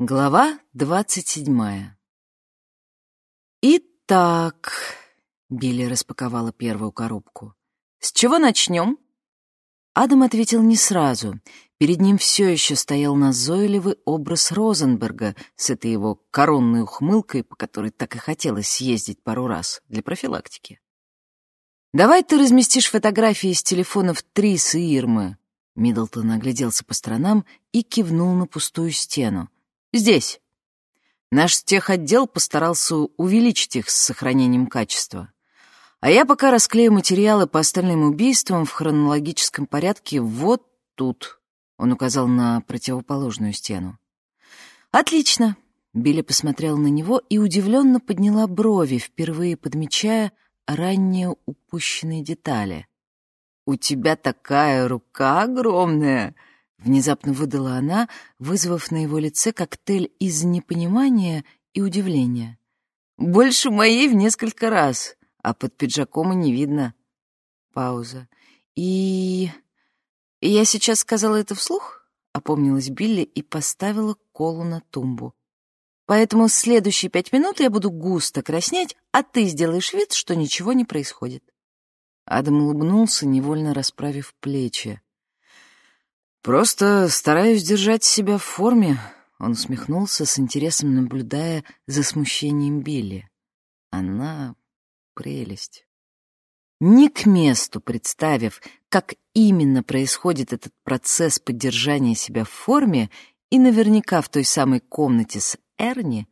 Глава двадцать седьмая. «Итак», — Билли распаковала первую коробку, — «с чего начнем?» Адам ответил не сразу. Перед ним все еще стоял назойливый образ Розенберга с этой его коронной ухмылкой, по которой так и хотелось съездить пару раз для профилактики. «Давай ты разместишь фотографии с телефонов Трис и Ирмы». Миддлтон огляделся по сторонам и кивнул на пустую стену. Здесь. Наш техотдел постарался увеличить их с сохранением качества. А я пока расклею материалы по остальным убийствам в хронологическом порядке вот тут. Он указал на противоположную стену. «Отлично!» Билли посмотрел на него и удивленно подняла брови, впервые подмечая ранее упущенные детали. «У тебя такая рука огромная!» Внезапно выдала она, вызвав на его лице коктейль из непонимания и удивления. «Больше моей в несколько раз, а под пиджаком и не видно». Пауза. «И... я сейчас сказала это вслух?» — опомнилась Билли и поставила колу на тумбу. «Поэтому следующие пять минут я буду густо краснеть, а ты сделаешь вид, что ничего не происходит». Адам улыбнулся, невольно расправив плечи. «Просто стараюсь держать себя в форме», — он усмехнулся с интересом, наблюдая за смущением Билли. «Она — прелесть». Не к месту представив, как именно происходит этот процесс поддержания себя в форме, и наверняка в той самой комнате с Эрни,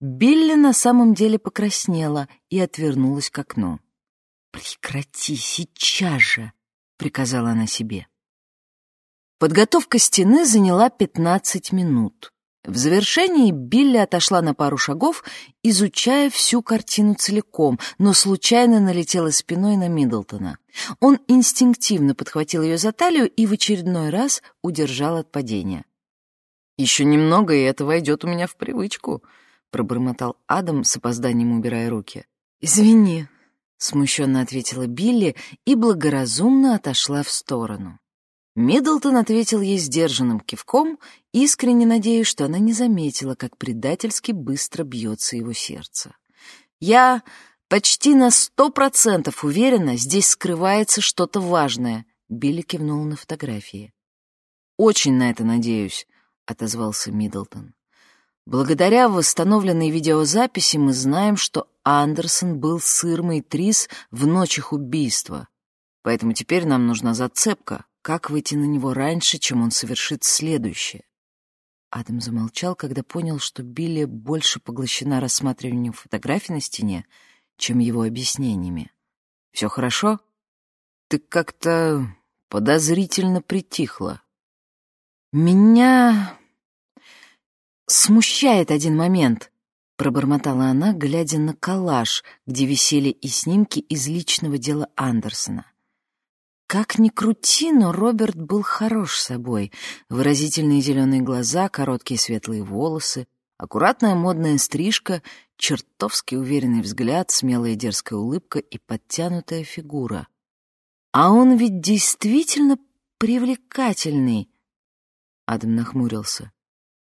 Билли на самом деле покраснела и отвернулась к окну. «Прекрати сейчас же!» — приказала она себе. Подготовка стены заняла 15 минут. В завершении Билли отошла на пару шагов, изучая всю картину целиком, но случайно налетела спиной на Миддлтона. Он инстинктивно подхватил ее за талию и в очередной раз удержал от падения. «Еще немного, и это войдет у меня в привычку», — пробормотал Адам с опозданием, убирая руки. «Извини», — смущенно ответила Билли и благоразумно отошла в сторону. Миддлтон ответил ей сдержанным кивком, искренне надеясь, что она не заметила, как предательски быстро бьется его сердце. «Я почти на сто процентов уверена, здесь скрывается что-то важное», — Билли кивнул на фотографии. «Очень на это надеюсь», — отозвался Миддлтон. «Благодаря восстановленной видеозаписи мы знаем, что Андерсон был с Трис в ночь убийства, поэтому теперь нам нужна зацепка, как выйти на него раньше, чем он совершит следующее? Адам замолчал, когда понял, что Билли больше поглощена рассматриванием фотографий на стене, чем его объяснениями. «Все хорошо? Ты как-то подозрительно притихла». «Меня смущает один момент», — пробормотала она, глядя на коллаж, где висели и снимки из личного дела Андерсона. Как ни крути, но Роберт был хорош собой. Выразительные зеленые глаза, короткие светлые волосы, аккуратная модная стрижка, чертовски уверенный взгляд, смелая дерзкая улыбка и подтянутая фигура. А он ведь действительно привлекательный. Адам нахмурился.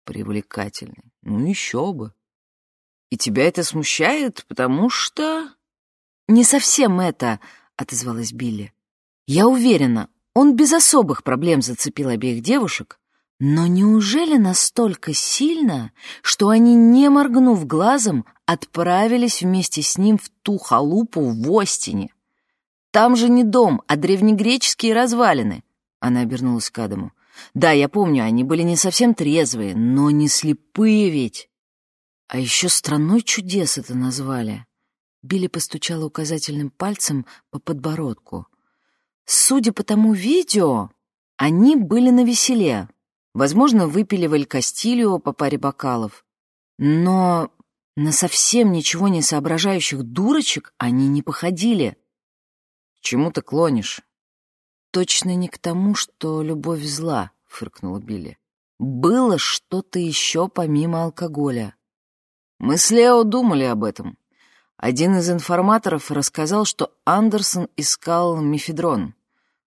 Привлекательный. Ну еще бы. И тебя это смущает, потому что... Не совсем это, отозвалась Билли. Я уверена, он без особых проблем зацепил обеих девушек, но неужели настолько сильно, что они, не моргнув глазом, отправились вместе с ним в ту халупу в Остине? Там же не дом, а древнегреческие развалины. Она обернулась к Адаму. Да, я помню, они были не совсем трезвые, но не слепые ведь. А еще страной чудес это назвали. Билли постучала указательным пальцем по подбородку. Судя по тому видео, они были на веселе. Возможно, выпили в Эль по паре бокалов. Но на совсем ничего не соображающих дурочек они не походили. «К чему ты клонишь?» «Точно не к тому, что любовь зла», — фыркнула Билли. «Было что-то еще помимо алкоголя». «Мы с Лео думали об этом. Один из информаторов рассказал, что Андерсон искал мефедрон.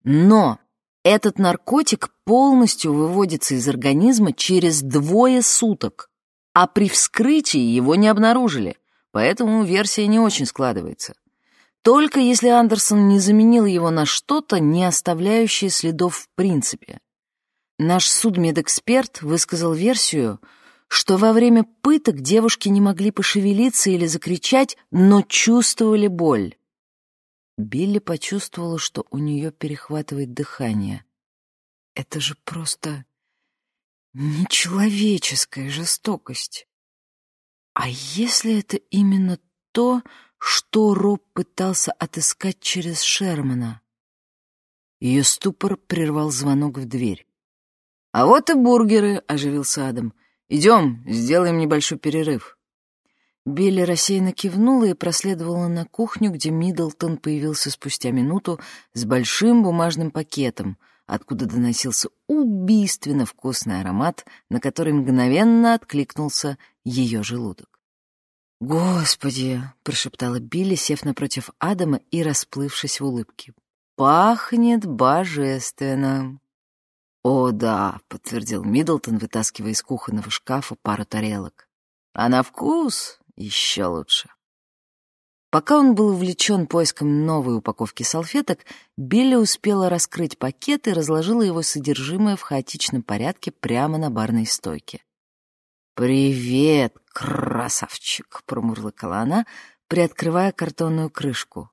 Но этот наркотик полностью выводится из организма через двое суток. а при вскрытии его не обнаружили, поэтому версия не очень складывается. Только если Андерсон не заменил его на что-то, не оставляющее следов в принципе. Наш судмедэксперт высказал версию, что во время пыток девушки не могли пошевелиться или закричать, но чувствовали боль. Билли почувствовала, что у нее перехватывает дыхание. Это же просто нечеловеческая жестокость. А если это именно то, что Роб пытался отыскать через Шермана? Ее ступор прервал звонок в дверь. «А вот и бургеры», — оживился Адам. «Идем, сделаем небольшой перерыв». Билли рассеянно кивнула и проследовала на кухню, где Миддлтон появился спустя минуту с большим бумажным пакетом, откуда доносился убийственно вкусный аромат, на который мгновенно откликнулся ее желудок. «Господи!» — прошептала Билли, сев напротив Адама и расплывшись в улыбке. «Пахнет божественно!» «О, да!» — подтвердил Миддлтон, вытаскивая из кухонного шкафа пару тарелок. «А на вкус еще лучше!» Пока он был увлечен поиском новой упаковки салфеток, Билли успела раскрыть пакет и разложила его содержимое в хаотичном порядке прямо на барной стойке. «Привет, красавчик!» — промурлыкала она, приоткрывая картонную крышку.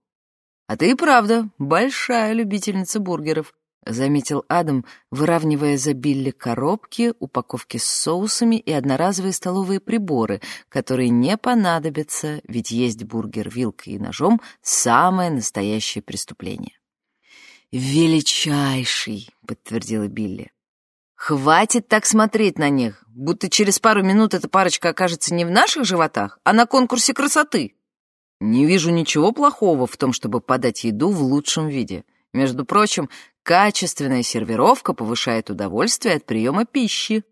«А ты и правда большая любительница бургеров», — заметил Адам, выравнивая за Билли коробки, упаковки с соусами и одноразовые столовые приборы, которые не понадобятся, ведь есть бургер вилкой и ножом — самое настоящее преступление. «Величайший», — подтвердила Билли. «Хватит так смотреть на них, будто через пару минут эта парочка окажется не в наших животах, а на конкурсе красоты. Не вижу ничего плохого в том, чтобы подать еду в лучшем виде». Между прочим, Качественная сервировка повышает удовольствие от приема пищи.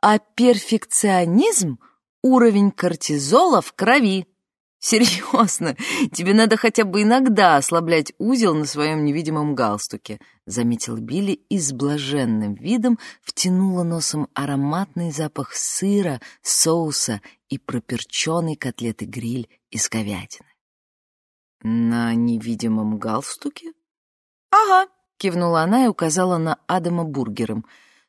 А перфекционизм — уровень кортизола в крови. Серьезно, тебе надо хотя бы иногда ослаблять узел на своем невидимом галстуке, заметил Билли и с блаженным видом втянула носом ароматный запах сыра, соуса и проперченной котлеты гриль из говядины. На невидимом галстуке? Ага, кивнула она и указала на Адама бургером.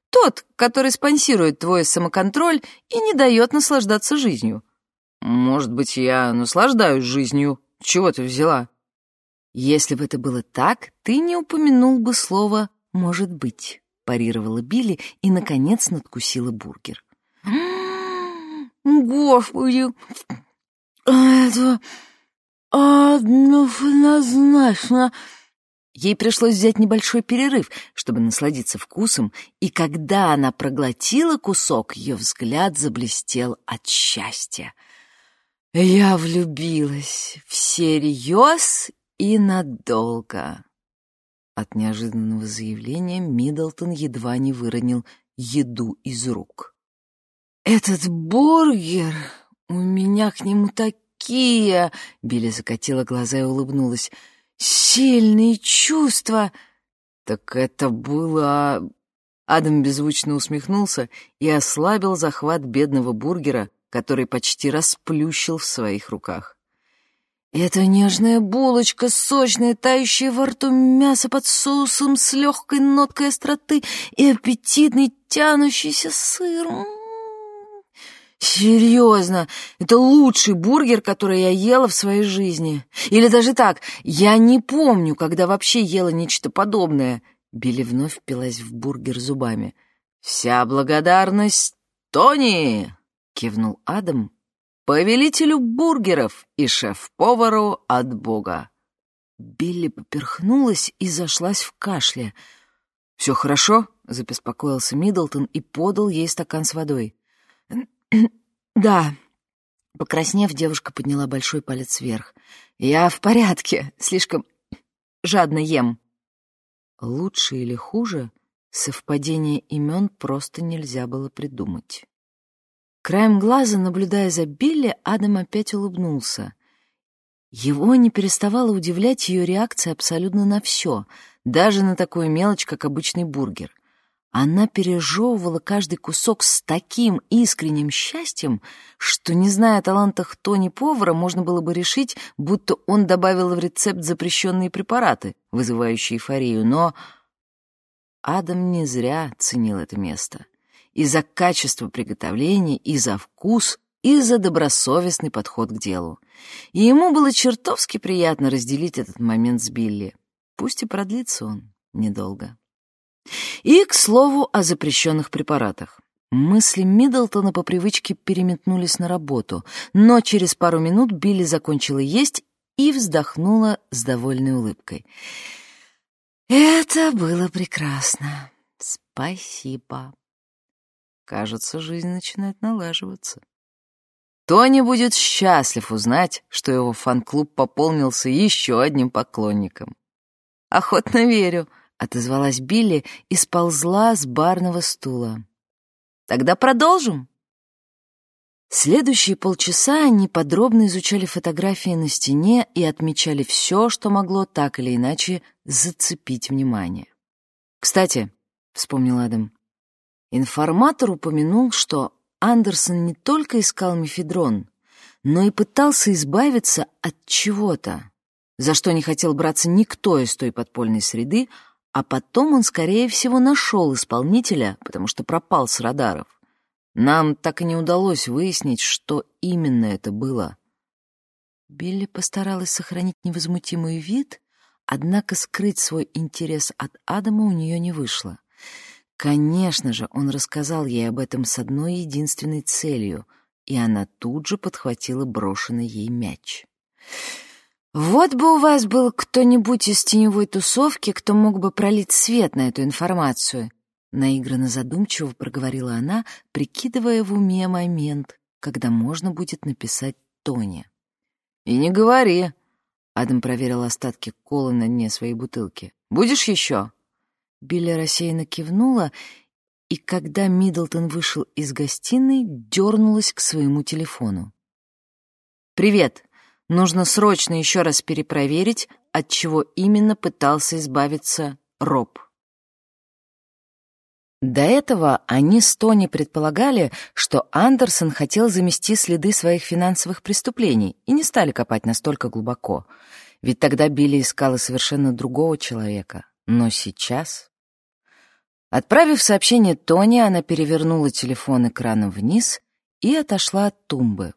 Тот, который спонсирует твой самоконтроль и не дает наслаждаться жизнью. Может быть, я наслаждаюсь жизнью. Чего ты взяла? Если бы это было так, ты не упомянул бы слово «может быть», парировала Билли и, наконец, надкусила бургер. «Господи, это однозначно Ей пришлось взять небольшой перерыв, чтобы насладиться вкусом, и когда она проглотила кусок, ее взгляд заблестел от счастья. «Я влюбилась всерьез и надолго». От неожиданного заявления Миддлтон едва не выронил еду из рук. «Этот бургер! У меня к нему такие...» Билли закатила глаза и улыбнулась — сильные чувства. Так это было... Адам беззвучно усмехнулся и ослабил захват бедного бургера, который почти расплющил в своих руках. Это нежная булочка, сочная, тающая во рту мясо под соусом с легкой ноткой остроты и аппетитный тянущийся сыр. Серьезно, это лучший бургер, который я ела в своей жизни. Или даже так, я не помню, когда вообще ела нечто подобное. Билли вновь впилась в бургер зубами. «Вся благодарность Тони!» — кивнул Адам. «Повелителю бургеров и шеф-повару от Бога». Билли поперхнулась и зашлась в кашле. «Все хорошо?» — забеспокоился Миддлтон и подал ей стакан с водой. «Да». Покраснев, девушка подняла большой палец вверх. «Я в порядке, слишком жадно ем». Лучше или хуже, совпадение имен просто нельзя было придумать. Краем глаза, наблюдая за Билли, Адам опять улыбнулся. Его не переставала удивлять ее реакция абсолютно на все, даже на такую мелочь, как обычный бургер. Она пережевывала каждый кусок с таким искренним счастьем, что, не зная о талантах Тони повара, можно было бы решить, будто он добавил в рецепт запрещенные препараты, вызывающие эйфорию. Но Адам не зря ценил это место. И за качество приготовления, и за вкус, и за добросовестный подход к делу. И ему было чертовски приятно разделить этот момент с Билли. Пусть и продлится он недолго. И, к слову, о запрещенных препаратах. Мысли Миддлтона по привычке переметнулись на работу, но через пару минут Билли закончила есть и вздохнула с довольной улыбкой. «Это было прекрасно. Спасибо. Кажется, жизнь начинает налаживаться». Тони будет счастлив узнать, что его фан-клуб пополнился еще одним поклонником. «Охотно верю», отозвалась Билли и сползла с барного стула. Тогда продолжим. Следующие полчаса они подробно изучали фотографии на стене и отмечали все, что могло так или иначе зацепить внимание. «Кстати», — вспомнил Адам, — информатор упомянул, что Андерсон не только искал мефедрон, но и пытался избавиться от чего-то, за что не хотел браться никто из той подпольной среды, а потом он, скорее всего, нашел исполнителя, потому что пропал с радаров. Нам так и не удалось выяснить, что именно это было. Билли постаралась сохранить невозмутимый вид, однако скрыть свой интерес от Адама у нее не вышло. Конечно же, он рассказал ей об этом с одной единственной целью, и она тут же подхватила брошенный ей мяч. Вот бы у вас был кто-нибудь из теневой тусовки, кто мог бы пролить свет на эту информацию. Наигранно задумчиво проговорила она, прикидывая в уме момент, когда можно будет написать Тоне. «И не говори!» Адам проверил остатки колы на дне своей бутылки. «Будешь еще?» Билли рассеянно кивнула, и когда Миддлтон вышел из гостиной, дернулась к своему телефону. «Привет!» Нужно срочно еще раз перепроверить, от чего именно пытался избавиться Роб. До этого они с Тони предполагали, что Андерсон хотел замести следы своих финансовых преступлений и не стали копать настолько глубоко, ведь тогда Билли искала совершенно другого человека. Но сейчас... Отправив сообщение Тони, она перевернула телефон экраном вниз и отошла от тумбы,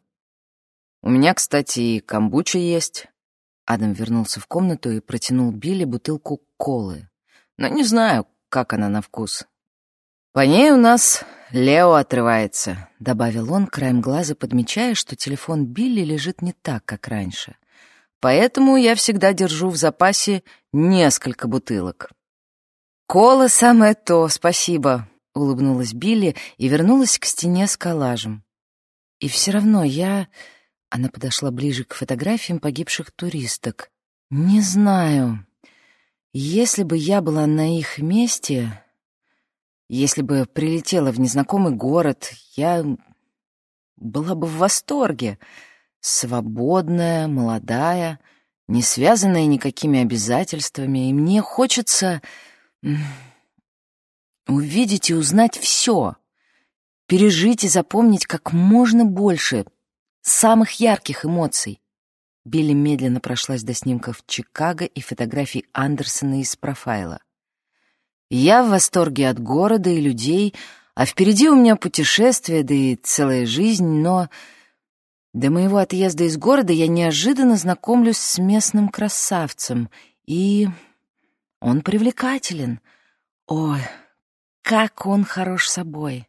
у меня, кстати, и камбуча есть». Адам вернулся в комнату и протянул Билли бутылку колы. Но не знаю, как она на вкус. «По ней у нас Лео отрывается», — добавил он, краем глаза подмечая, что телефон Билли лежит не так, как раньше. «Поэтому я всегда держу в запасе несколько бутылок». «Кола самое то, спасибо», — улыбнулась Билли и вернулась к стене с коллажем. «И все равно я...» Она подошла ближе к фотографиям погибших туристок. «Не знаю. Если бы я была на их месте, если бы прилетела в незнакомый город, я была бы в восторге. Свободная, молодая, не связанная никакими обязательствами, и мне хочется увидеть и узнать все, пережить и запомнить как можно больше — самых ярких эмоций. Билли медленно прошлась до снимков Чикаго и фотографий Андерсона из профайла. Я в восторге от города и людей, а впереди у меня путешествие, да и целая жизнь, но до моего отъезда из города я неожиданно знакомлюсь с местным красавцем, и он привлекателен. Ой, как он хорош собой!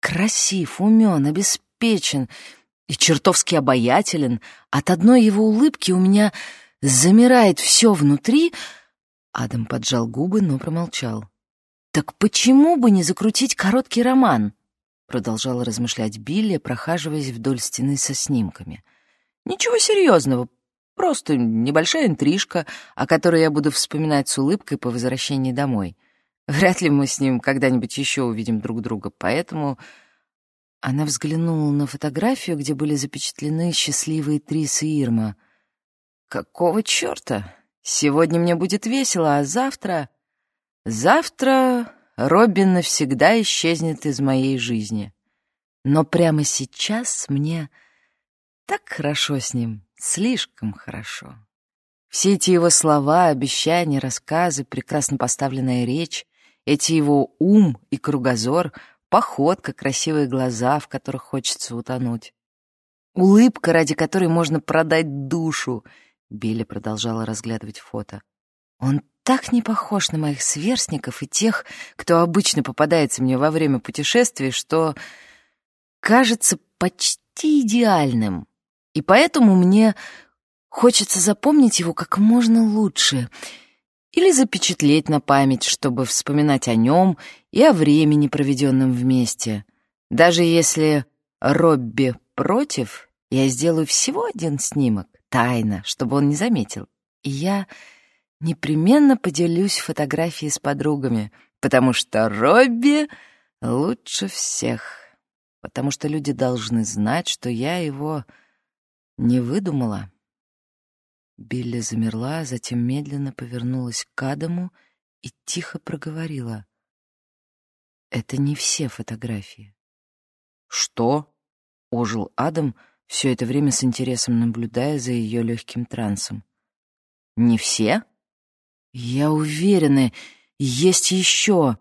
Красив, умен, обеспечен — и чертовски обаятелен. От одной его улыбки у меня замирает все внутри. Адам поджал губы, но промолчал. «Так почему бы не закрутить короткий роман?» Продолжала размышлять Билли, прохаживаясь вдоль стены со снимками. «Ничего серьезного, просто небольшая интрижка, о которой я буду вспоминать с улыбкой по возвращении домой. Вряд ли мы с ним когда-нибудь еще увидим друг друга, поэтому она взглянула на фотографию, где были запечатлены счастливые Трис и Ирма. «Какого черта? Сегодня мне будет весело, а завтра...» «Завтра Робби навсегда исчезнет из моей жизни. Но прямо сейчас мне так хорошо с ним, слишком хорошо. Все эти его слова, обещания, рассказы, прекрасно поставленная речь, эти его ум и кругозор, походка, красивые глаза, в которых хочется утонуть. Улыбка, ради которой можно продать душу. Билли продолжала разглядывать фото. Он так не похож на моих сверстников и тех, кто обычно попадается мне во время путешествий, что кажется почти идеальным. И поэтому мне хочется запомнить его как можно лучше или запечатлеть на память, чтобы вспоминать о нем и о времени, проведенном вместе. Даже если Робби против, я сделаю всего один снимок, тайно, чтобы он не заметил. И я непременно поделюсь фотографией с подругами, потому что Робби лучше всех, потому что люди должны знать, что я его не выдумала. Билли замерла, затем медленно повернулась к Адаму и тихо проговорила. «Это не все фотографии». «Что?» ожил Адам, все это время с интересом наблюдая за ее легким трансом. «Не все?» «Я уверена, есть еще.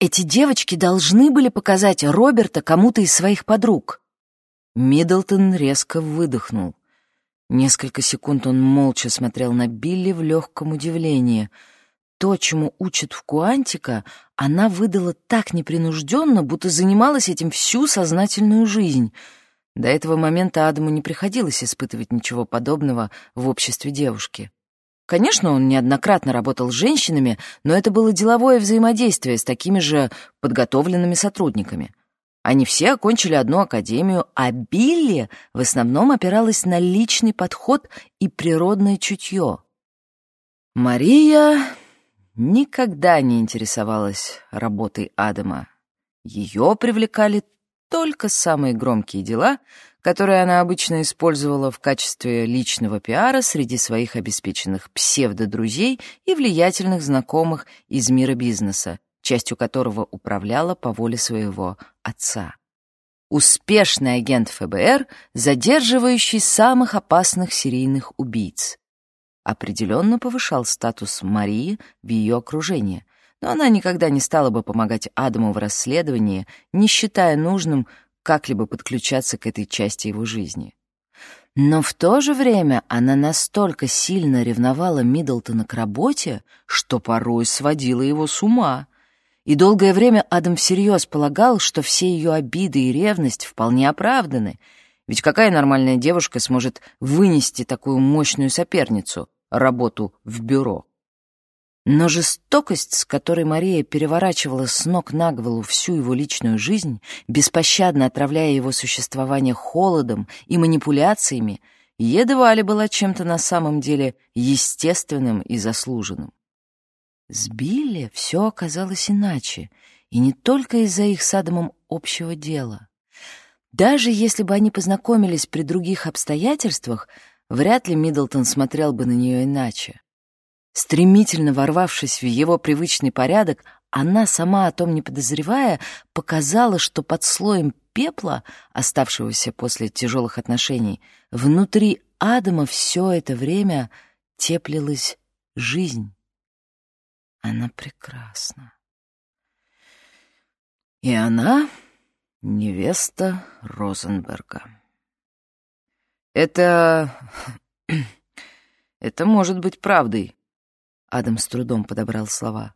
Эти девочки должны были показать Роберта кому-то из своих подруг». Миддлтон резко выдохнул. Несколько секунд он молча смотрел на Билли в легком удивлении. То, чему учат в Куантика, она выдала так непринужденно, будто занималась этим всю сознательную жизнь — до этого момента Адаму не приходилось испытывать ничего подобного в обществе девушки. Конечно, он неоднократно работал с женщинами, но это было деловое взаимодействие с такими же подготовленными сотрудниками. Они все окончили одну академию, а Билли в основном опиралась на личный подход и природное чутье. Мария никогда не интересовалась работой Адама. Ее привлекали только самые громкие дела, которые она обычно использовала в качестве личного пиара среди своих обеспеченных псевдодрузей и влиятельных знакомых из мира бизнеса, частью которого управляла по воле своего отца. Успешный агент ФБР, задерживающий самых опасных серийных убийц. Определенно повышал статус Марии в ее окружении, но она никогда не стала бы помогать Адаму в расследовании, не считая нужным как-либо подключаться к этой части его жизни. Но в то же время она настолько сильно ревновала Миддлтона к работе, что порой сводила его с ума. И долгое время Адам всерьез полагал, что все ее обиды и ревность вполне оправданы, ведь какая нормальная девушка сможет вынести такую мощную соперницу, работу в бюро? Но жестокость, с которой Мария переворачивала с ног на голову всю его личную жизнь, беспощадно отравляя его существование холодом и манипуляциями, едва ли была чем-то на самом деле естественным и заслуженным. С Билли все оказалось иначе, и не только из-за их с Адамом общего дела. Даже если бы они познакомились при других обстоятельствах, вряд ли Миддлтон смотрел бы на нее иначе. Стремительно ворвавшись в его привычный порядок, она, сама о том не подозревая, показала, что под слоем пепла, оставшегося после тяжелых отношений, внутри Адама все это время теплилась жизнь. Она прекрасна. И она невеста Розенберга. Это... это может быть правдой, Адам с трудом подобрал слова.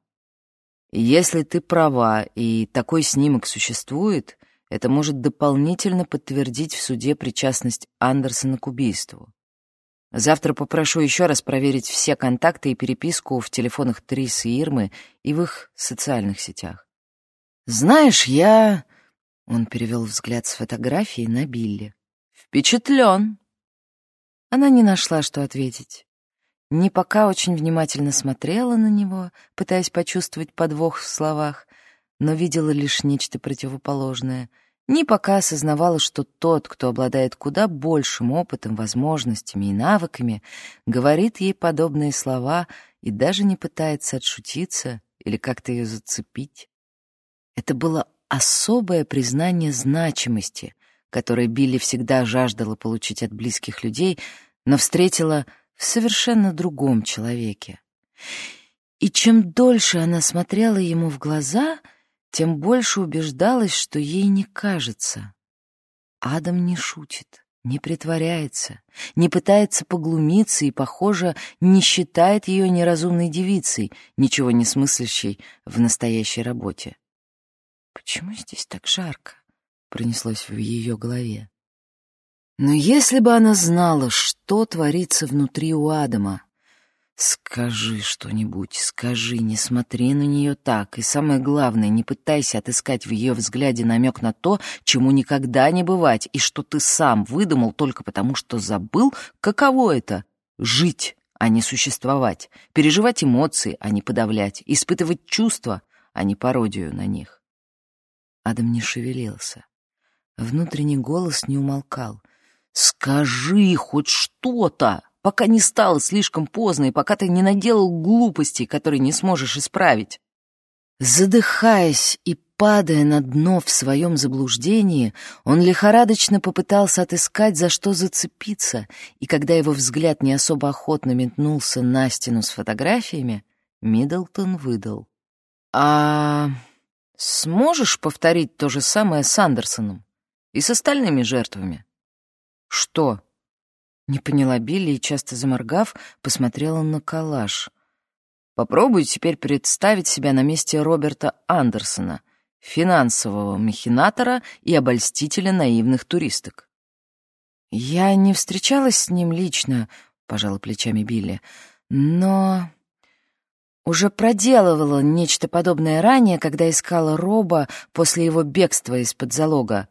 «Если ты права, и такой снимок существует, это может дополнительно подтвердить в суде причастность Андерсона к убийству. Завтра попрошу еще раз проверить все контакты и переписку в телефонах Трис и Ирмы и в их социальных сетях. Знаешь, я...» Он перевел взгляд с фотографии на Билли. «Впечатлен!» Она не нашла, что ответить. Не пока очень внимательно смотрела на него, пытаясь почувствовать подвох в словах, но видела лишь нечто противоположное. Ни пока осознавала, что тот, кто обладает куда большим опытом, возможностями и навыками, говорит ей подобные слова и даже не пытается отшутиться или как-то ее зацепить. Это было особое признание значимости, которое Билли всегда жаждала получить от близких людей, но встретила в совершенно другом человеке. И чем дольше она смотрела ему в глаза, тем больше убеждалась, что ей не кажется. Адам не шутит, не притворяется, не пытается поглумиться и, похоже, не считает ее неразумной девицей, ничего не смыслящей в настоящей работе. «Почему здесь так жарко?» — пронеслось в ее голове. Но если бы она знала, что творится внутри у Адама, «Скажи что-нибудь, скажи, не смотри на нее так, и самое главное, не пытайся отыскать в ее взгляде намек на то, чему никогда не бывать, и что ты сам выдумал только потому, что забыл, каково это — жить, а не существовать, переживать эмоции, а не подавлять, испытывать чувства, а не пародию на них». Адам не шевелился. Внутренний голос не умолкал. «Скажи хоть что-то!» Пока не стало слишком поздно и пока ты не наделал глупостей, которые не сможешь исправить. Задыхаясь и падая на дно в своем заблуждении, он лихорадочно попытался отыскать, за что зацепиться, и когда его взгляд не особо охотно метнулся на стену с фотографиями, Миддлтон выдал. «А сможешь повторить то же самое с Андерсоном и с остальными жертвами?» «Что?» Не поняла Билли и, часто заморгав, посмотрела на коллаж. Попробуй теперь представить себя на месте Роберта Андерсона, финансового махинатора и обольстителя наивных туристок. «Я не встречалась с ним лично», — пожала плечами Билли, «но уже проделывала нечто подобное ранее, когда искала Роба после его бегства из-под залога.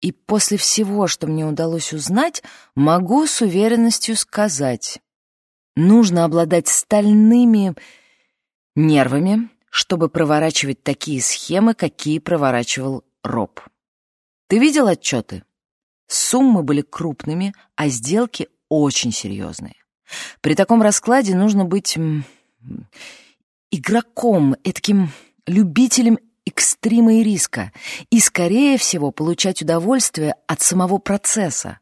И после всего, что мне удалось узнать, могу с уверенностью сказать, нужно обладать стальными нервами, чтобы проворачивать такие схемы, какие проворачивал Роб. Ты видел отчеты? Суммы были крупными, а сделки очень серьезные. При таком раскладе нужно быть игроком, таким любителем экстрима и риска, и, скорее всего, получать удовольствие от самого процесса.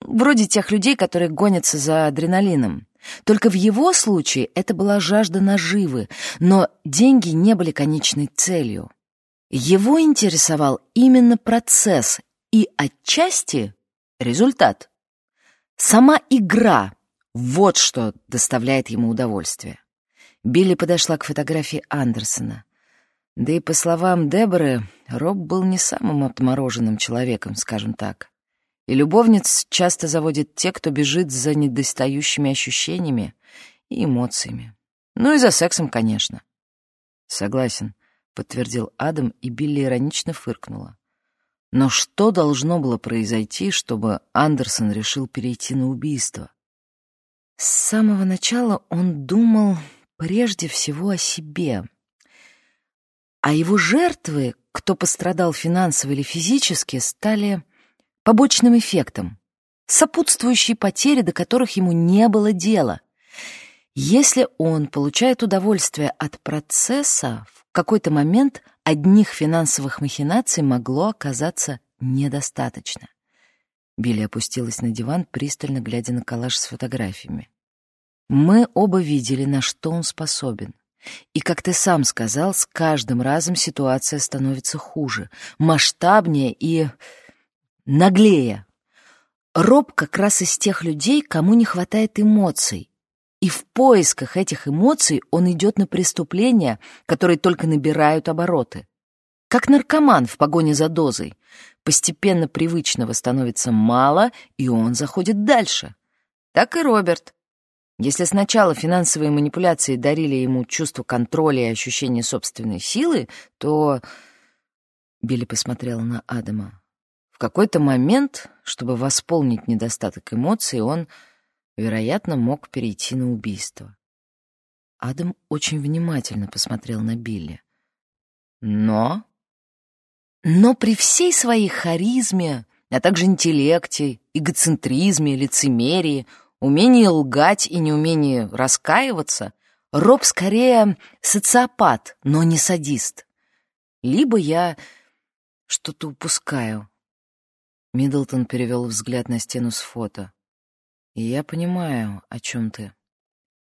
Вроде тех людей, которые гонятся за адреналином. Только в его случае это была жажда наживы, но деньги не были конечной целью. Его интересовал именно процесс и отчасти результат. Сама игра — вот что доставляет ему удовольствие. Билли подошла к фотографии Андерсона. Да и по словам Деборы, Роб был не самым отмороженным человеком, скажем так. И любовниц часто заводит те, кто бежит за недостающими ощущениями и эмоциями. Ну и за сексом, конечно. Согласен, подтвердил Адам, и Билли иронично фыркнула. Но что должно было произойти, чтобы Андерсон решил перейти на убийство? С самого начала он думал прежде всего о себе — а его жертвы, кто пострадал финансово или физически, стали побочным эффектом, сопутствующей потери, до которых ему не было дела. Если он получает удовольствие от процесса, в какой-то момент одних финансовых махинаций могло оказаться недостаточно. Билли опустилась на диван, пристально глядя на коллаж с фотографиями. Мы оба видели, на что он способен. И, как ты сам сказал, с каждым разом ситуация становится хуже, масштабнее и наглее. Роб как раз из тех людей, кому не хватает эмоций. И в поисках этих эмоций он идет на преступления, которые только набирают обороты. Как наркоман в погоне за дозой. Постепенно привычного становится мало, и он заходит дальше. Так и Роберт. Если сначала финансовые манипуляции дарили ему чувство контроля и ощущение собственной силы, то... Билли посмотрела на Адама. В какой-то момент, чтобы восполнить недостаток эмоций, он, вероятно, мог перейти на убийство. Адам очень внимательно посмотрел на Билли. Но... Но при всей своей харизме, а также интеллекте, эгоцентризме, лицемерии, Умение лгать и неумение раскаиваться Роб скорее социопат, но не садист. либо я что-то упускаю. Миддлтон перевел взгляд на стену с фото. И я понимаю, о чем ты.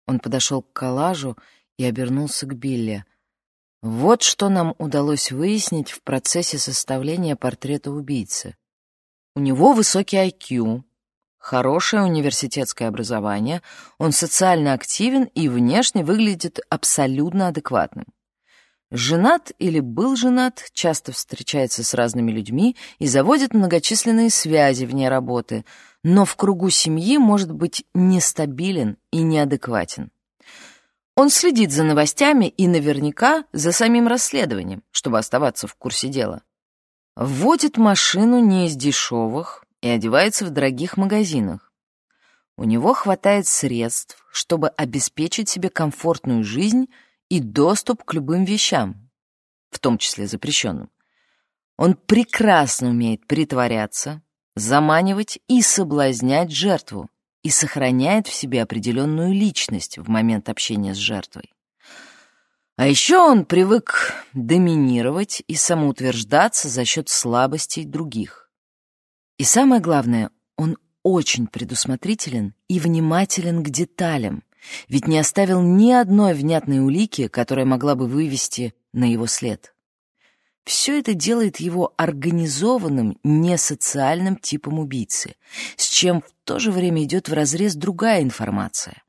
Он подошел к коллажу и обернулся к Билли. Вот что нам удалось выяснить в процессе составления портрета убийцы. У него высокий IQ, хорошее университетское образование, он социально активен и внешне выглядит абсолютно адекватным. Женат или был женат, часто встречается с разными людьми и заводит многочисленные связи вне работы, но в кругу семьи может быть нестабилен и неадекватен. Он следит за новостями и наверняка за самим расследованием, чтобы оставаться в курсе дела. Вводит машину не из дешевых и одевается в дорогих магазинах. У него хватает средств, чтобы обеспечить себе комфортную жизнь и доступ к любым вещам, в том числе запрещенным. Он прекрасно умеет притворяться, заманивать и соблазнять жертву и сохраняет в себе определенную личность в момент общения с жертвой. А еще он привык доминировать и самоутверждаться за счет слабостей других. И самое главное, он очень предусмотрителен и внимателен к деталям, ведь не оставил ни одной внятной улики, которая могла бы вывести на его след. Все это делает его организованным, несоциальным типом убийцы, с чем в то же время идет вразрез другая информация.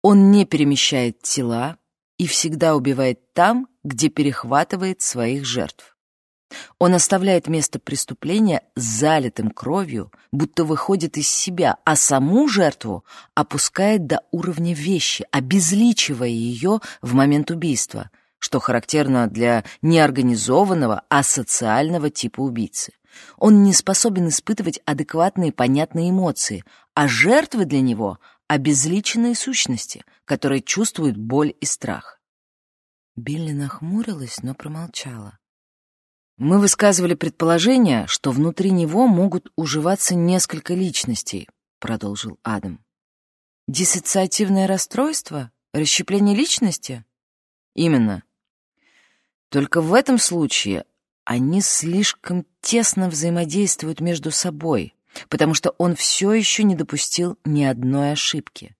Он не перемещает тела и всегда убивает там, где перехватывает своих жертв. Он оставляет место преступления залитым кровью, будто выходит из себя, а саму жертву опускает до уровня вещи, обезличивая ее в момент убийства, что характерно для неорганизованного, а социального типа убийцы. Он не способен испытывать адекватные понятные эмоции, а жертвы для него — обезличенные сущности, которые чувствуют боль и страх. Билли нахмурилась, но промолчала. Мы высказывали предположение, что внутри него могут уживаться несколько личностей, продолжил Адам. Диссоциативное расстройство? Расщепление личности? Именно. Только в этом случае они слишком тесно взаимодействуют между собой, потому что он все еще не допустил ни одной ошибки.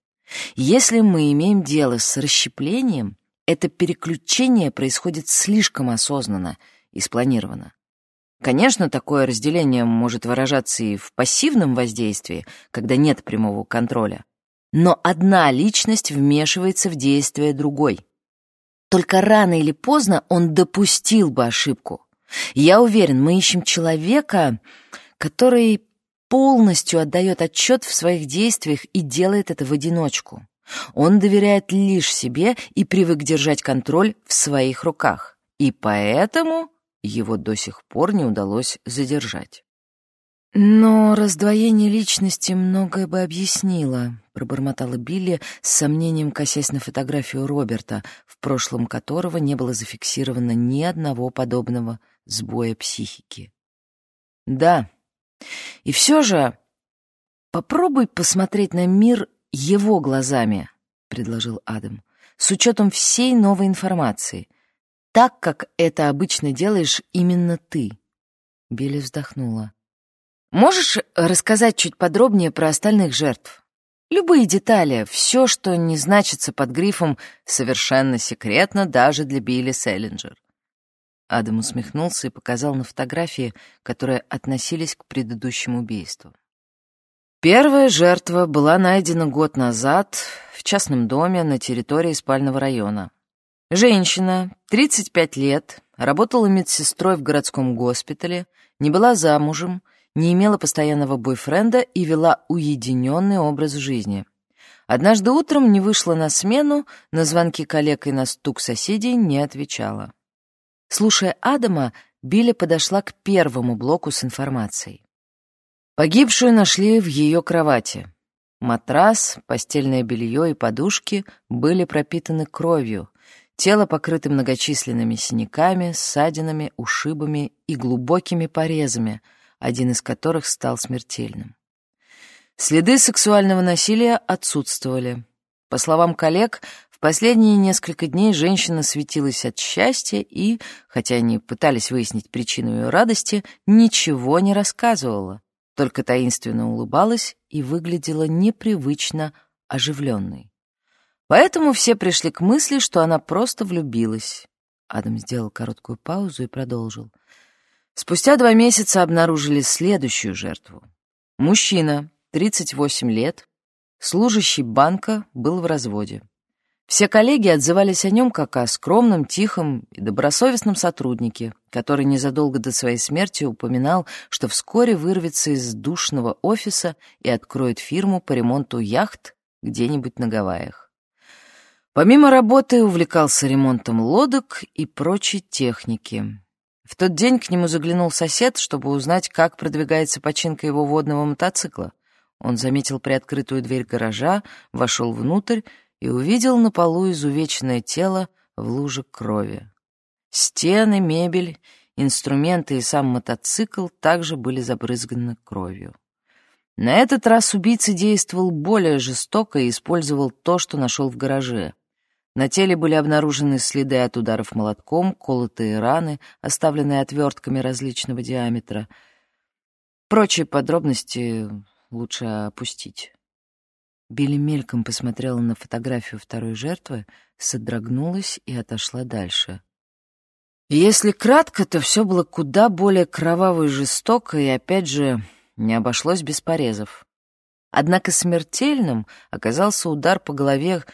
Если мы имеем дело с расщеплением, это переключение происходит слишком осознанно — и спланировано. Конечно, такое разделение может выражаться и в пассивном воздействии, когда нет прямого контроля. Но одна личность вмешивается в действие другой. Только рано или поздно он допустил бы ошибку. Я уверен, мы ищем человека, который полностью отдает отчет в своих действиях и делает это в одиночку. Он доверяет лишь себе и привык держать контроль в своих руках. И поэтому его до сих пор не удалось задержать. «Но раздвоение личности многое бы объяснило», — пробормотала Билли с сомнением, косясь на фотографию Роберта, в прошлом которого не было зафиксировано ни одного подобного сбоя психики. «Да, и все же попробуй посмотреть на мир его глазами», — предложил Адам, «с учетом всей новой информации» так, как это обычно делаешь именно ты. Билли вздохнула. Можешь рассказать чуть подробнее про остальных жертв? Любые детали, все, что не значится под грифом «совершенно секретно» даже для Билли Селлинджер. Адам усмехнулся и показал на фотографии, которые относились к предыдущим убийствам. Первая жертва была найдена год назад в частном доме на территории спального района. Женщина, 35 лет, работала медсестрой в городском госпитале, не была замужем, не имела постоянного бойфренда и вела уединенный образ жизни. Однажды утром не вышла на смену, на звонки коллег и на стук соседей не отвечала. Слушая Адама, Билли подошла к первому блоку с информацией. Погибшую нашли в ее кровати. Матрас, постельное белье и подушки были пропитаны кровью, Тело покрыто многочисленными синяками, ссадинами, ушибами и глубокими порезами, один из которых стал смертельным. Следы сексуального насилия отсутствовали. По словам коллег, в последние несколько дней женщина светилась от счастья и, хотя они пытались выяснить причину ее радости, ничего не рассказывала, только таинственно улыбалась и выглядела непривычно оживленной. Поэтому все пришли к мысли, что она просто влюбилась. Адам сделал короткую паузу и продолжил. Спустя два месяца обнаружили следующую жертву. Мужчина, 38 лет, служащий банка, был в разводе. Все коллеги отзывались о нем как о скромном, тихом и добросовестном сотруднике, который незадолго до своей смерти упоминал, что вскоре вырвется из душного офиса и откроет фирму по ремонту яхт где-нибудь на Гавайях. Помимо работы увлекался ремонтом лодок и прочей техники. В тот день к нему заглянул сосед, чтобы узнать, как продвигается починка его водного мотоцикла. Он заметил приоткрытую дверь гаража, вошел внутрь и увидел на полу изувеченное тело в луже крови. Стены, мебель, инструменты и сам мотоцикл также были забрызганы кровью. На этот раз убийца действовал более жестоко и использовал то, что нашел в гараже. На теле были обнаружены следы от ударов молотком, колотые раны, оставленные отвертками различного диаметра. Прочие подробности лучше опустить. Билли мельком посмотрела на фотографию второй жертвы, содрогнулась и отошла дальше. Если кратко, то все было куда более кроваво и жестоко, и опять же не обошлось без порезов. Однако смертельным оказался удар по голове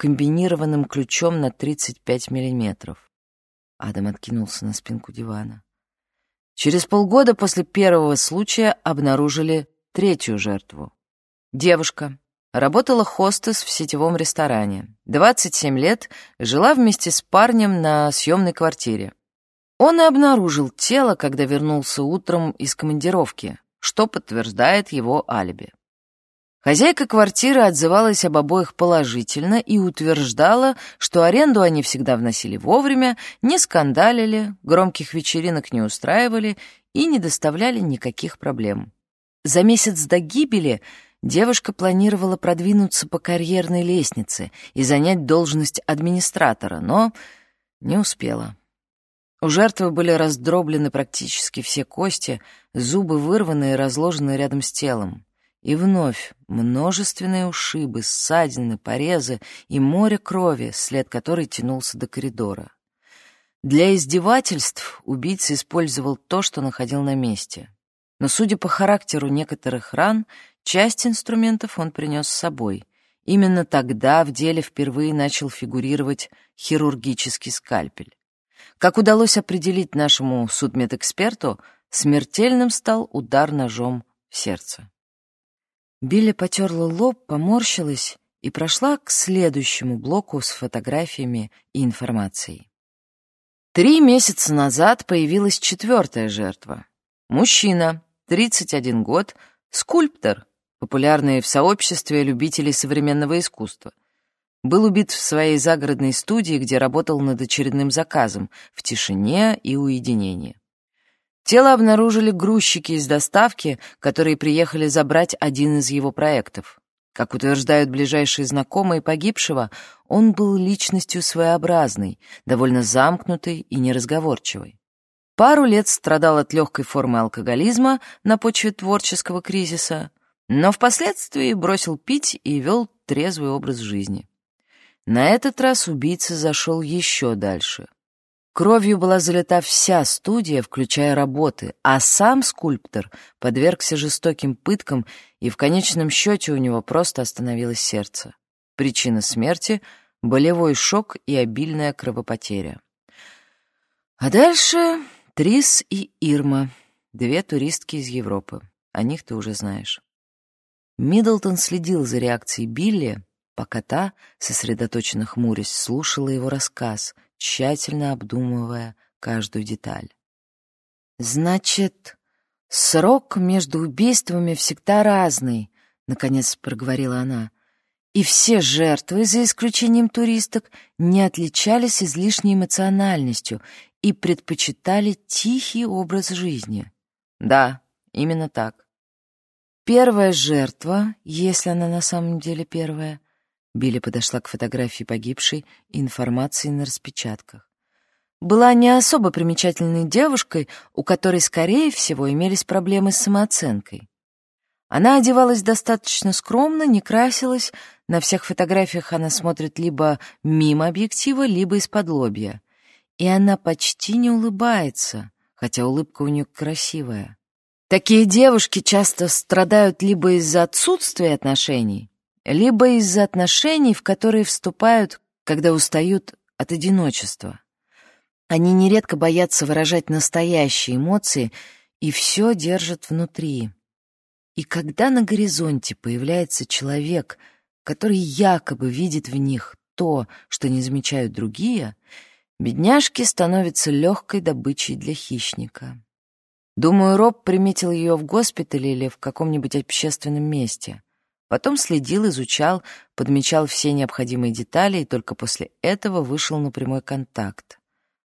комбинированным ключом на 35 миллиметров. Адам откинулся на спинку дивана. Через полгода после первого случая обнаружили третью жертву. Девушка, Работала хостес в сетевом ресторане. 27 лет, жила вместе с парнем на съемной квартире. Он и обнаружил тело, когда вернулся утром из командировки, что подтверждает его алиби. Хозяйка квартиры отзывалась об обоих положительно и утверждала, что аренду они всегда вносили вовремя, не скандалили, громких вечеринок не устраивали и не доставляли никаких проблем. За месяц до гибели девушка планировала продвинуться по карьерной лестнице и занять должность администратора, но не успела. У жертвы были раздроблены практически все кости, зубы вырваны и разложены рядом с телом. И вновь множественные ушибы, ссадины, порезы и море крови, след которой тянулся до коридора. Для издевательств убийца использовал то, что находил на месте. Но, судя по характеру некоторых ран, Часть инструментов он принес с собой. Именно тогда в деле впервые начал фигурировать хирургический скальпель. Как удалось определить нашему судмедэксперту, смертельным стал удар ножом в сердце. Билли потерла лоб, поморщилась и прошла к следующему блоку с фотографиями и информацией. Три месяца назад появилась четвертая жертва. Мужчина, 31 год, скульптор, популярный в сообществе любителей современного искусства. Был убит в своей загородной студии, где работал над очередным заказом, в тишине и уединении. Тело обнаружили грузчики из доставки, которые приехали забрать один из его проектов. Как утверждают ближайшие знакомые погибшего, он был личностью своеобразной, довольно замкнутой и неразговорчивой. Пару лет страдал от легкой формы алкоголизма на почве творческого кризиса, но впоследствии бросил пить и вел трезвый образ жизни. На этот раз убийца зашел еще дальше. Кровью была залита вся студия, включая работы, а сам скульптор подвергся жестоким пыткам, и в конечном счете у него просто остановилось сердце. Причина смерти — болевой шок и обильная кровопотеря. А дальше Трис и Ирма, две туристки из Европы. О них ты уже знаешь. Миддлтон следил за реакцией Билли, пока та, сосредоточенно хмурясь, слушала его рассказ, тщательно обдумывая каждую деталь. «Значит, срок между убийствами всегда разный», — наконец проговорила она. «И все жертвы, за исключением туристок, не отличались излишней эмоциональностью и предпочитали тихий образ жизни». «Да, именно так. Первая жертва, если она на самом деле первая, Билли подошла к фотографии погибшей и информации на распечатках. Была не особо примечательной девушкой, у которой, скорее всего, имелись проблемы с самооценкой. Она одевалась достаточно скромно, не красилась. На всех фотографиях она смотрит либо мимо объектива, либо из-под лобья. И она почти не улыбается, хотя улыбка у нее красивая. Такие девушки часто страдают либо из-за отсутствия отношений, либо из-за отношений, в которые вступают, когда устают от одиночества. Они нередко боятся выражать настоящие эмоции и все держат внутри. И когда на горизонте появляется человек, который якобы видит в них то, что не замечают другие, бедняжки становятся легкой добычей для хищника. Думаю, Роб приметил ее в госпитале или в каком-нибудь общественном месте. Потом следил, изучал, подмечал все необходимые детали и только после этого вышел на прямой контакт.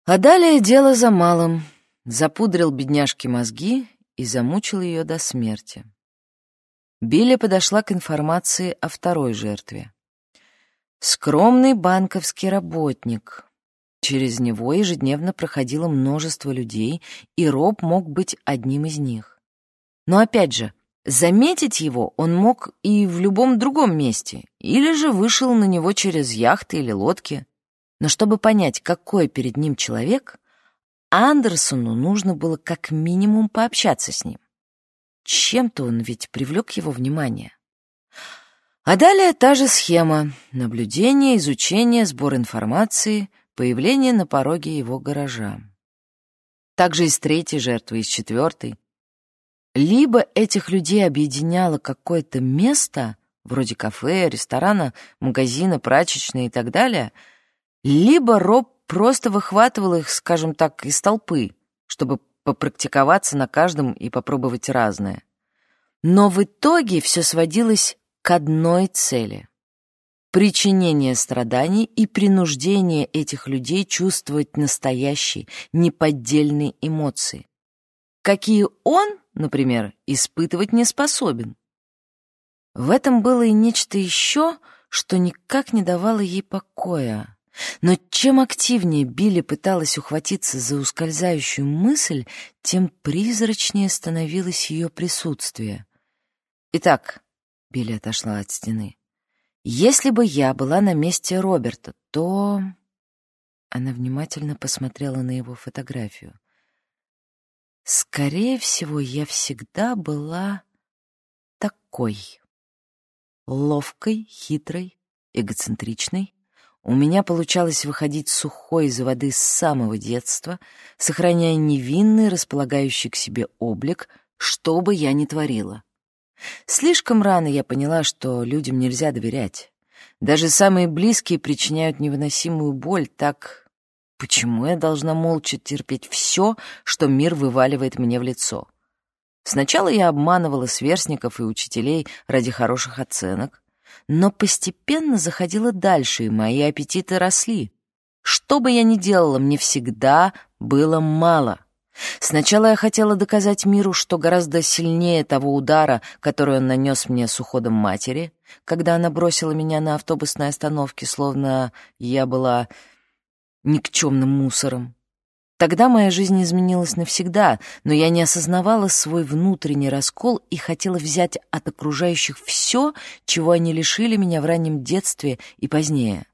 А далее дело за малым. Запудрил бедняжке мозги и замучил ее до смерти. Билли подошла к информации о второй жертве. Скромный банковский работник. Через него ежедневно проходило множество людей, и Роб мог быть одним из них. Но опять же, заметить его он мог и в любом другом месте, или же вышел на него через яхты или лодки. Но чтобы понять, какой перед ним человек, Андерсону нужно было как минимум пообщаться с ним. Чем-то он ведь привлек его внимание. А далее та же схема — наблюдение, изучение, сбор информации, появление на пороге его гаража. Также и с третьей жертвой, и с четвертой. Либо этих людей объединяло какое-то место, вроде кафе, ресторана, магазина, прачечной и так далее, либо Роб просто выхватывал их, скажем так, из толпы, чтобы попрактиковаться на каждом и попробовать разное. Но в итоге все сводилось к одной цели — причинение страданий и принуждение этих людей чувствовать настоящие, неподдельные эмоции, какие он, например, испытывать не способен. В этом было и нечто еще, что никак не давало ей покоя. Но чем активнее Билли пыталась ухватиться за ускользающую мысль, тем призрачнее становилось ее присутствие. «Итак», — Билли отошла от стены, — «если бы я была на месте Роберта, то...» Она внимательно посмотрела на его фотографию. «Скорее всего, я всегда была такой. Ловкой, хитрой, эгоцентричной, у меня получалось выходить сухой из воды с самого детства, сохраняя невинный, располагающий к себе облик, что бы я ни творила. Слишком рано я поняла, что людям нельзя доверять. Даже самые близкие причиняют невыносимую боль, так почему я должна молча терпеть все, что мир вываливает мне в лицо? Сначала я обманывала сверстников и учителей ради хороших оценок, но постепенно заходила дальше, и мои аппетиты росли. Что бы я ни делала, мне всегда было мало. Сначала я хотела доказать миру, что гораздо сильнее того удара, который он нанес мне с уходом матери, когда она бросила меня на автобусной остановке, словно я была никчемным мусором. Тогда моя жизнь изменилась навсегда, но я не осознавала свой внутренний раскол и хотела взять от окружающих все, чего они лишили меня в раннем детстве и позднее.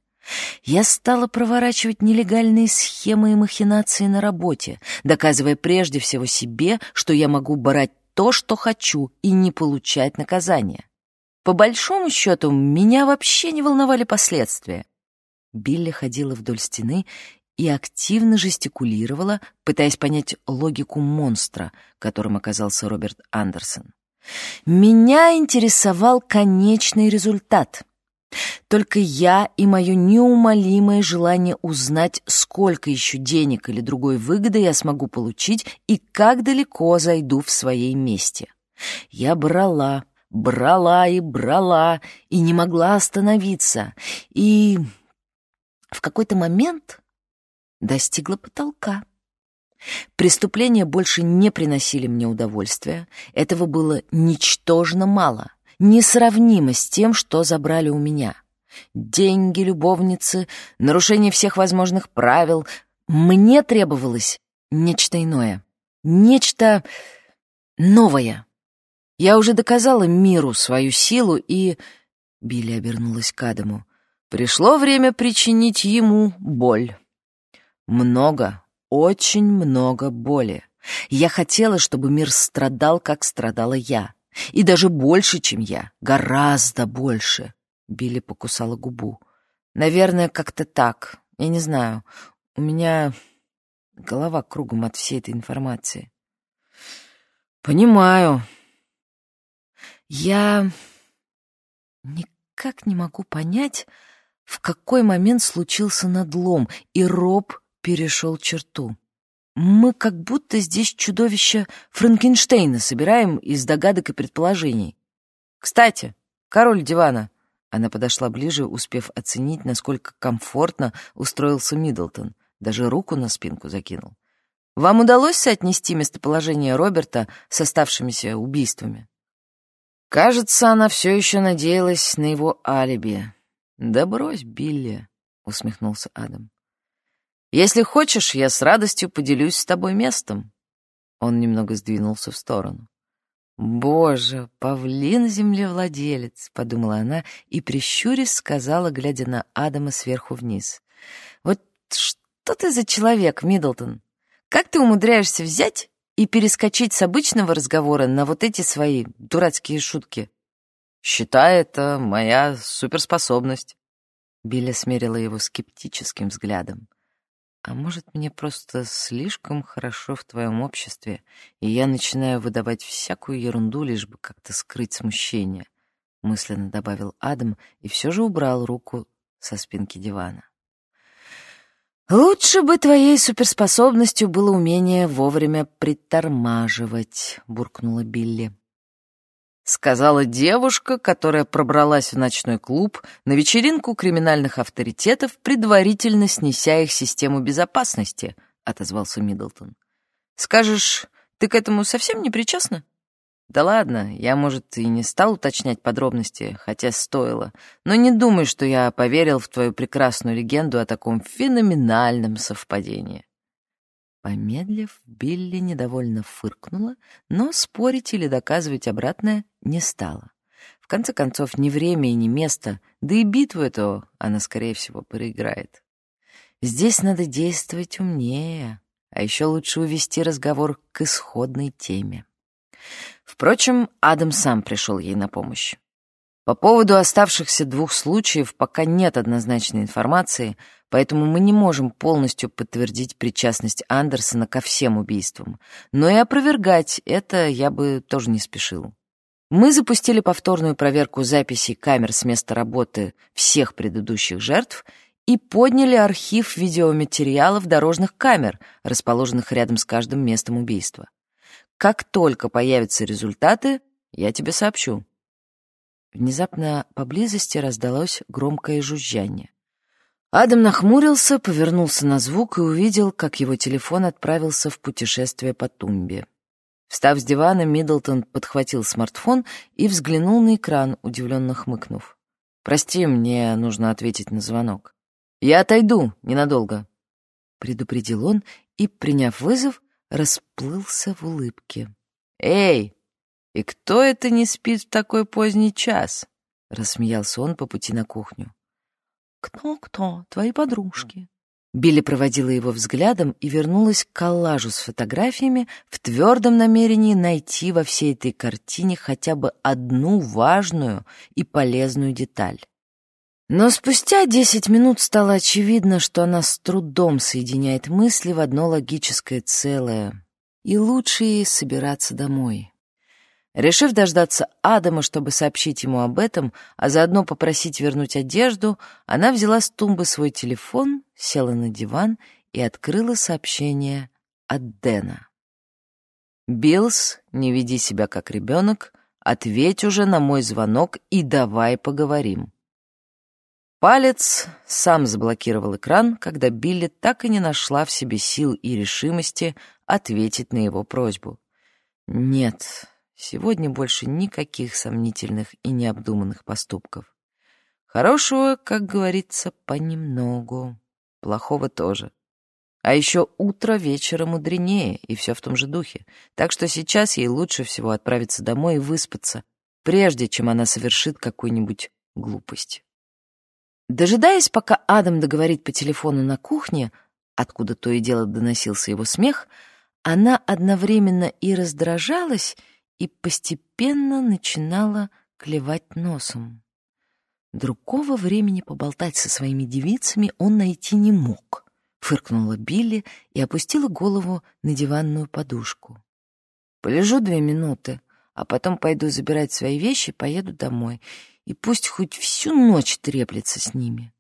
Я стала проворачивать нелегальные схемы и махинации на работе, доказывая прежде всего себе, что я могу брать то, что хочу, и не получать наказания. По большому счету, меня вообще не волновали последствия. Билли ходила вдоль стены и активно жестикулировала, пытаясь понять логику монстра, которым оказался Роберт Андерсон. Меня интересовал конечный результат. Только я и мое неумолимое желание узнать, сколько еще денег или другой выгоды я смогу получить и как далеко зайду в своей месте. Я брала, брала и брала, и не могла остановиться. И в какой-то момент достигла потолка. Преступления больше не приносили мне удовольствия. Этого было ничтожно мало, несравнимо с тем, что забрали у меня. Деньги, любовницы, нарушение всех возможных правил. Мне требовалось нечто иное. Нечто новое. Я уже доказала миру свою силу и... Билли обернулась к Адаму. Пришло время причинить ему боль. Много, очень много боли. Я хотела, чтобы мир страдал, как страдала я. И даже больше, чем я. Гораздо больше. Билли покусала губу. Наверное, как-то так. Я не знаю. У меня голова кругом от всей этой информации. Понимаю. Я никак не могу понять, в какой момент случился надлом, и Роб перешел черту. Мы как будто здесь чудовище Франкенштейна собираем из догадок и предположений. Кстати, король дивана. Она подошла ближе, успев оценить, насколько комфортно устроился Миддлтон. Даже руку на спинку закинул. Вам удалось соотнести местоположение Роберта с оставшимися убийствами? Кажется, она все еще надеялась на его алиби. Да брось, Билли, усмехнулся Адам. Если хочешь, я с радостью поделюсь с тобой местом. Он немного сдвинулся в сторону. «Боже, павлин-землевладелец!» — подумала она и, прищурясь, сказала, глядя на Адама сверху вниз. «Вот что ты за человек, Миддлтон? Как ты умудряешься взять и перескочить с обычного разговора на вот эти свои дурацкие шутки?» «Считай, это моя суперспособность». Билли смерила его скептическим взглядом. А может, мне просто слишком хорошо в твоем обществе, и я начинаю выдавать всякую ерунду, лишь бы как-то скрыть смущение, мысленно добавил Адам и все же убрал руку со спинки дивана. «Лучше бы твоей суперспособностью было умение вовремя притормаживать», — буркнула Билли. Сказала девушка, которая пробралась в ночной клуб на вечеринку криминальных авторитетов, предварительно снеся их систему безопасности, — отозвался Миддлтон. «Скажешь, ты к этому совсем не причастна?» «Да ладно, я, может, и не стал уточнять подробности, хотя стоило, но не думай, что я поверил в твою прекрасную легенду о таком феноменальном совпадении». Помедлив, Билли недовольно фыркнула, но спорить или доказывать обратное не стала. В конце концов, ни время и ни место, да и битву эту она, скорее всего, проиграет. Здесь надо действовать умнее, а еще лучше увести разговор к исходной теме. Впрочем, Адам сам пришел ей на помощь. По поводу оставшихся двух случаев пока нет однозначной информации, поэтому мы не можем полностью подтвердить причастность Андерсона ко всем убийствам. Но и опровергать это я бы тоже не спешил. Мы запустили повторную проверку записей камер с места работы всех предыдущих жертв и подняли архив видеоматериалов дорожных камер, расположенных рядом с каждым местом убийства. Как только появятся результаты, я тебе сообщу. Внезапно поблизости раздалось громкое жужжание. Адам нахмурился, повернулся на звук и увидел, как его телефон отправился в путешествие по тумбе. Встав с дивана, Миддлтон подхватил смартфон и взглянул на экран, удивленно хмыкнув. «Прости, мне нужно ответить на звонок. Я отойду ненадолго», — предупредил он и, приняв вызов, расплылся в улыбке. «Эй, «И кто это не спит в такой поздний час?» — рассмеялся он по пути на кухню. «Кто-кто? Твои подружки». Билли проводила его взглядом и вернулась к коллажу с фотографиями в твердом намерении найти во всей этой картине хотя бы одну важную и полезную деталь. Но спустя десять минут стало очевидно, что она с трудом соединяет мысли в одно логическое целое, и лучше ей собираться домой. Решив дождаться Адама, чтобы сообщить ему об этом, а заодно попросить вернуть одежду, она взяла с тумбы свой телефон, села на диван и открыла сообщение от Дэна. «Биллс, не веди себя как ребенок, ответь уже на мой звонок и давай поговорим». Палец сам заблокировал экран, когда Билли так и не нашла в себе сил и решимости ответить на его просьбу. «Нет, Сегодня больше никаких сомнительных и необдуманных поступков. Хорошего, как говорится, понемногу. Плохого тоже. А еще утро вечера мудренее, и все в том же духе. Так что сейчас ей лучше всего отправиться домой и выспаться, прежде чем она совершит какую-нибудь глупость. Дожидаясь, пока Адам договорит по телефону на кухне, откуда то и дело доносился его смех, она одновременно и раздражалась, и постепенно начинала клевать носом. Другого времени поболтать со своими девицами он найти не мог. Фыркнула Билли и опустила голову на диванную подушку. «Полежу две минуты, а потом пойду забирать свои вещи, поеду домой, и пусть хоть всю ночь треплется с ними».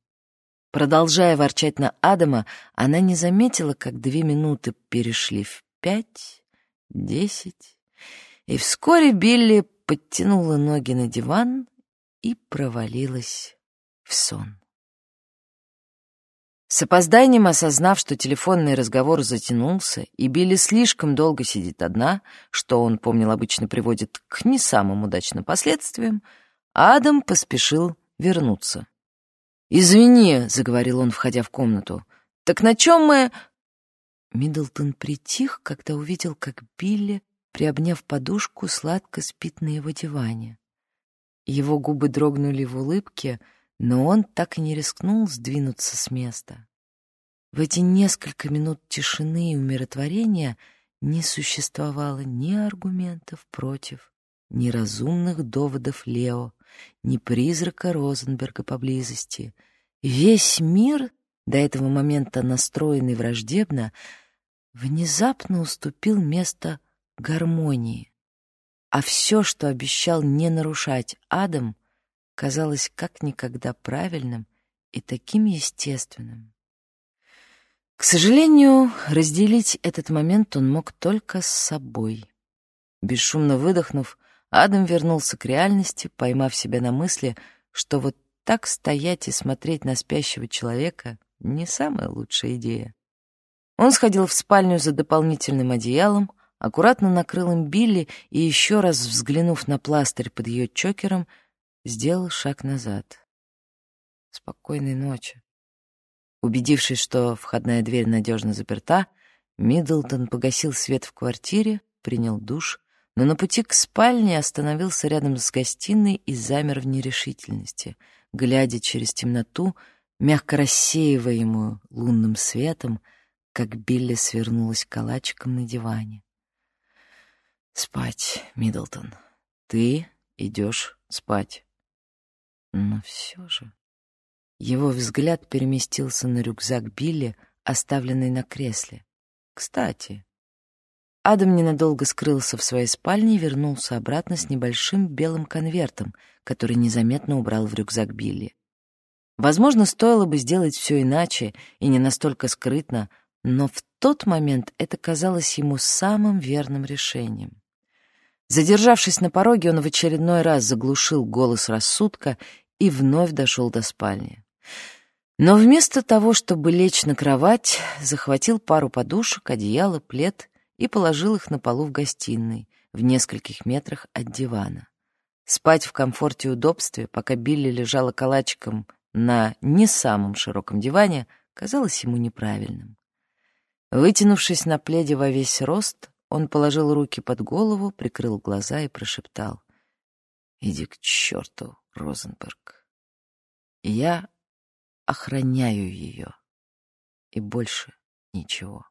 Продолжая ворчать на Адама, она не заметила, как две минуты перешли в пять, десять, и вскоре Билли подтянула ноги на диван и провалилась в сон. С опозданием осознав, что телефонный разговор затянулся, и Билли слишком долго сидит одна, что он, помнил, обычно приводит к не самым удачным последствиям, Адам поспешил вернуться. «Извини», — заговорил он, входя в комнату, — «так на чем мы...» Миддлтон притих, когда увидел, как Билли, приобняв подушку, сладко спит на его диване. Его губы дрогнули в улыбке, но он так и не рискнул сдвинуться с места. В эти несколько минут тишины и умиротворения не существовало ни аргументов против, ни разумных доводов Лео, ни призрака Розенберга поблизости. Весь мир, до этого момента настроенный враждебно, внезапно уступил место гармонии. А все, что обещал не нарушать Адам, казалось как никогда правильным и таким естественным. К сожалению, разделить этот момент он мог только с собой. Бесшумно выдохнув, Адам вернулся к реальности, поймав себя на мысли, что вот так стоять и смотреть на спящего человека — не самая лучшая идея. Он сходил в спальню за дополнительным одеялом, аккуратно накрыл им Билли и, еще раз взглянув на пластырь под ее чокером, сделал шаг назад. Спокойной ночи. Убедившись, что входная дверь надежно заперта, Миддлтон погасил свет в квартире, принял душ, но на пути к спальне остановился рядом с гостиной и замер в нерешительности, глядя через темноту, мягко рассеиваемую лунным светом, как Билли свернулась калачиком на диване. «Спать, Миддлтон. Ты идешь спать». Но все же... Его взгляд переместился на рюкзак Билли, оставленный на кресле. Кстати, Адам ненадолго скрылся в своей спальне и вернулся обратно с небольшим белым конвертом, который незаметно убрал в рюкзак Билли. Возможно, стоило бы сделать все иначе и не настолько скрытно, но в тот момент это казалось ему самым верным решением. Задержавшись на пороге, он в очередной раз заглушил голос рассудка и вновь дошел до спальни. Но вместо того, чтобы лечь на кровать, захватил пару подушек, одеяло, плед и положил их на полу в гостиной, в нескольких метрах от дивана. Спать в комфорте и удобстве, пока Билли лежала калачиком на не самом широком диване, казалось ему неправильным. Вытянувшись на пледе во весь рост, он положил руки под голову, прикрыл глаза и прошептал. «Иди к черту, Розенберг. Я охраняю ее. И больше ничего».